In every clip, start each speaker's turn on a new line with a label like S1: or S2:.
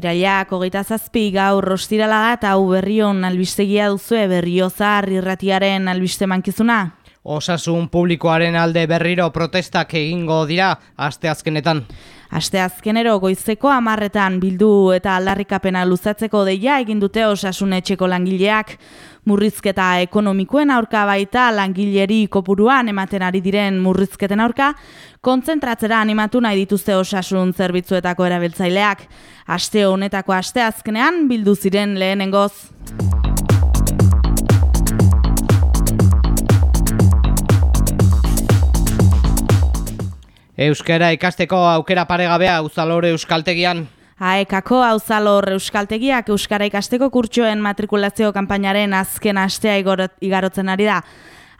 S1: Irailak hogeita zazpi gaur rostirala da eta hau berrion albistegia duzue berriozar irratiaren albiste mankizuna.
S2: Osasun publikoaren alde berriro protestak egingo dira asteazkenetan.
S1: Asteazkenero goizeko amarretan bildu eta aldarrikapena luzatzeko deia egin dute osasun etxeko langileak. Murrizketa ekonomikoen aurka baita langileri kopuruan ematen ari diren murrizketen aurka, kontzentratzera animatu nahi dituzte osasun zerbitzuetako erabiltzaileak. Aste honetako asteazkenean bildu ziren lehenengoz.
S2: Euskara ikasteko aukera paregabea uzalore euskaltegian.
S1: Aekako auzalor euskaltegiak Euskara ikasteko kurtsoen matrikulazio kanpainaren azken astea igarotzen ari da.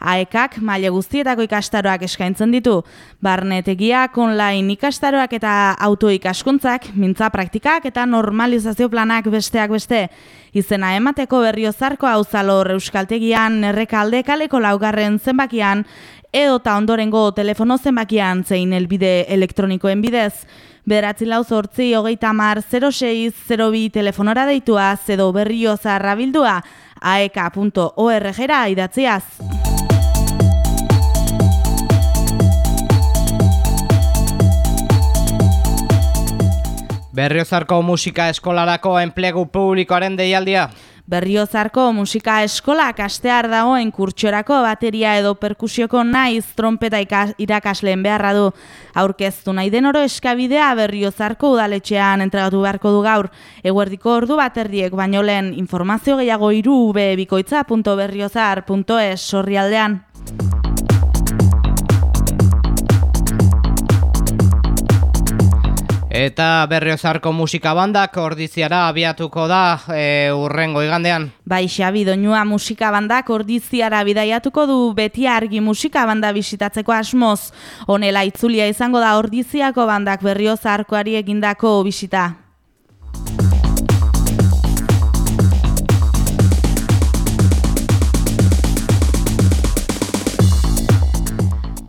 S1: Aekak maile guztietako ikastaroak eskaintzen ditu. Barnetegiak, online ikastaroak eta autoikaskuntzak, mintza praktikak eta normalizazio planak besteak beste. Izena emateko berriozarko auzalor euskaltegian errekalde kaleko laugarren zenbakian edo ta ondorengo telefono zenbakian zein elbide elektronikoen bidez. Beratzi lau zortzi hogeita mar 0602 telefonora deitua edo berriozarra bildua aeka.org-ra idatziaz.
S2: Berriozarko musika eskolarako enplegu publikoaren deialdia.
S1: Berriozarko musika eskolak astear dagoen kurtsorako bateria edo perkusioko naiz trompeta irakasleen beharra du. Aurkeztu nahi den oro eskabidea Berriozarko udaletxean entregatu beharko du gaur. Eguerdiko ordu baterdiek baino lehen informazio gehiago iru bikoitza.berriozar.es
S2: Eta berriozarko musika bandak ordiziara abiatuko da e, urrengo igandean.
S1: Bai, Xabi, doinua musika bandak ordiziara bidaiatuko du beti argi musika banda bisitatzeko asmoz. Honela itzulia izango da ordiziako bandak berriozarkoari egindako bisita.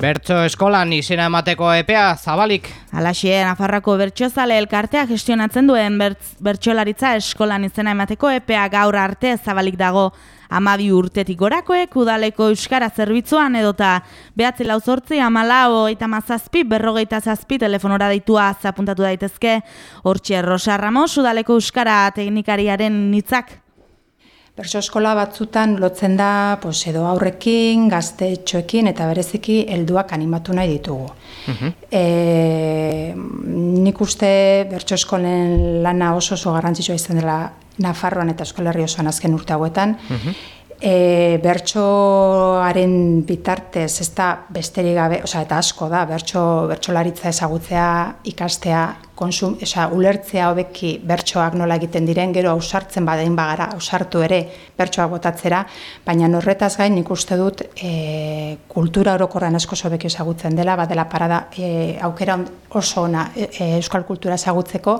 S2: Bertso eskolan izena emateko epea zabalik.
S1: Alaxie, Nafarrako bertsozale elkartea gestionatzen duen bertsolaritza eskolan izena emateko epea gaur arte zabalik dago. Amabi urtetik gorakoek udaleko euskara zerbitzuan edota behatzi lau zortzi amalau eta mazazpi berrogeita zazpi telefonora deitua zapuntatu daitezke. Hortxe Rosa Ramos udaleko euskara teknikariaren nitzak
S3: Berso eskola batzutan lotzen da pues, edo aurrekin, gaztetxoekin eta bereziki helduak animatu nahi ditugu. E, nik uste bertso eskolen lana oso oso garrantzitsua izan dela Nafarroan eta Eskolarri osoan azken urte hauetan e, bertsoaren bitartez ez da besterik gabe, oza, eta asko da, bertso, bertsolaritza ezagutzea, ikastea, konsum, oza, ulertzea hobeki bertsoak nola egiten diren, gero ausartzen badein bagara, ausartu ere bertsoak botatzera, baina norretaz gain nik uste dut e, kultura orokorran asko hobeki ezagutzen dela, badela parada e, aukera oso ona e, e, euskal kultura ezagutzeko,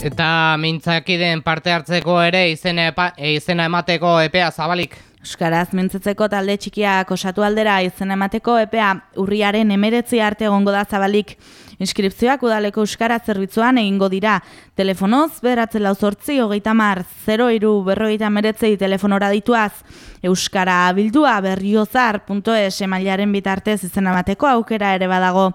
S2: Eta mintzakiden parte hartzeko ere izena, epa, izena emateko epea zabalik.
S1: Euskaraz mintzatzeko talde txikiak osatu aldera izena emateko epea urriaren emeretzi arte egongo da zabalik. Inskripzioak udaleko Euskara zerbitzuan egingo dira. Telefonoz, beratzen lauzortzi, hogeita mar, 0 iru, berrogeita meretzei telefonora dituaz. Euskara bildua berriozar.es emailaren bitartez izena emateko aukera ere badago.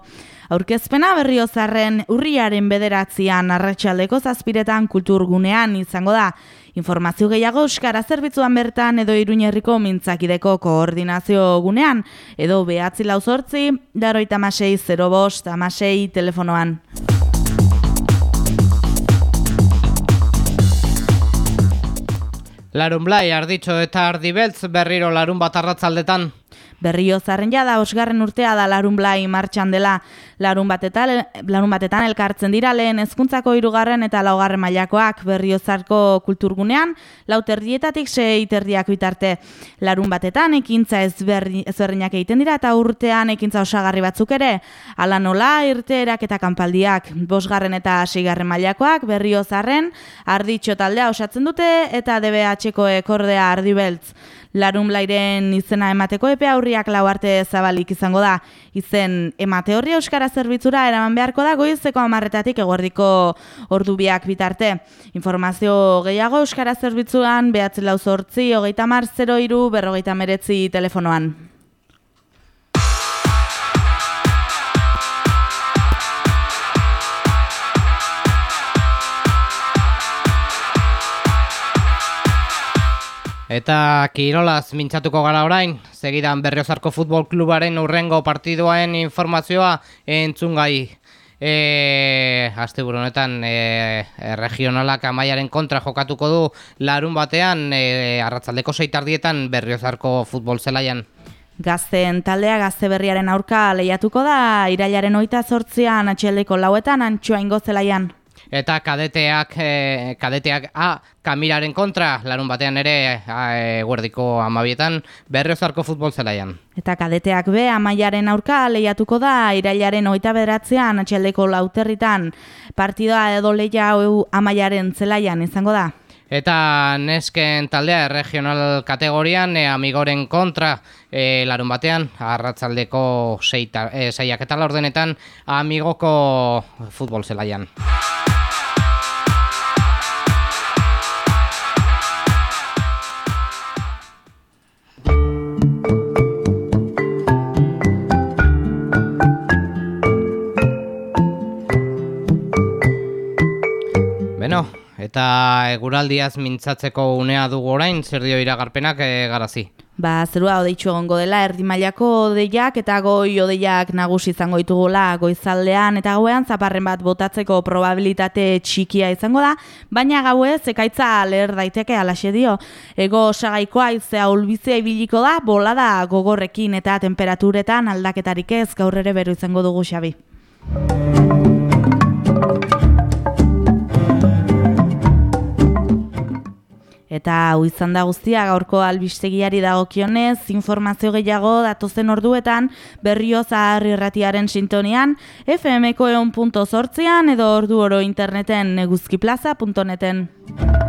S1: Aurkezpena berriozarren urriaren bederatzean arratsaldeko zazpiretan kulturgunean izango da. Informazio gehiago euskara zerbitzuan bertan edo iruñerriko mintzakideko koordinazio gunean edo behatzi lauzortzi, daroita masei 0 bost, amasei telefonoan.
S2: Larun blai, arditxo eta ardibeltz berriro larun bat arratzaldetan.
S1: Berrio zarren jada, osgarren urtea da larun blai martxan dela. Larun batetan, larun batetan elkartzen dira lehen ezkuntzako hirugarren eta laugarren mailakoak berriozarko kulturgunean, lauterdietatik sei terdiak bitarte. Larun batetan ekintza ezberdinak egiten dira eta urtean ekintza osagarri batzuk ere, ala nola irteerak eta kanpaldiak, bosgarren eta seigarren mailakoak berriozarren, arditxo taldea osatzen dute eta DBH-ko ekordea ardibeltz larun blairen izena emateko epe aurriak lau arte zabalik izango da. Izen emate horri Euskara Zerbitzura eraman beharko da goizeko amarretatik eguerdiko ordubiak bitarte. Informazio gehiago Euskara Zerbitzuan behatzen lau zortzi, hogeita mar, 0 iru, berrogeita meretzi telefonoan.
S2: Eta Kirolaz mintzatuko gara orain, segidan Berriozarko Futbol Klubaren urrengo partiduaen informazioa entzun gai. E, Aste honetan e, regionalak amaiaren kontra jokatuko du larun batean e, arratzaldeko seitardietan Berriozarko Futbol Zelaian.
S1: Gazten taldea gazte berriaren aurka lehiatuko da, irailaren oita sortzian atxeldeko lauetan antxua ingo zelaian.
S2: Eta kadeteak, e, kadeteak A, kamiraren kontra, larun batean ere, e, guerdiko amabietan, berriozarko futbol zelaian.
S1: Eta kadeteak B, amaiaren aurka lehiatuko da, irailaren oita bederatzean, atxaldeko lauterritan, partida edo lehia amaiaren zelaian izango da.
S2: Eta nesken taldea regional kategorian e, amigoren kontra e, larun batean, arratzaldeko seiak e, eta laurdenetan amigoko futbol zelaian. Eta eguraldiaz mintzatzeko unea dugu orain, zer dio iragarpenak e, garazi?
S1: Ba, zerua odeitxu egongo dela, erdi mailako odeiak eta goi odeiak nagusi izango ditugula goizaldean eta gauean zaparren bat botatzeko probabilitate txikia izango da, baina gaue zekaitza leher daiteke alaxe dio. Ego osagaikoa izea ulbizia ibiliko da, bolada gogorrekin eta temperaturetan aldaketarik ez gaur ere beru izango dugu xabi. Eta hau izan da guztia gaurko albistegiari dagokionez, informazio gehiago datozen orduetan berrio zaharri erratiaren sintonian, fmko eon edo ordu oro interneten neguzkiplaza.neten.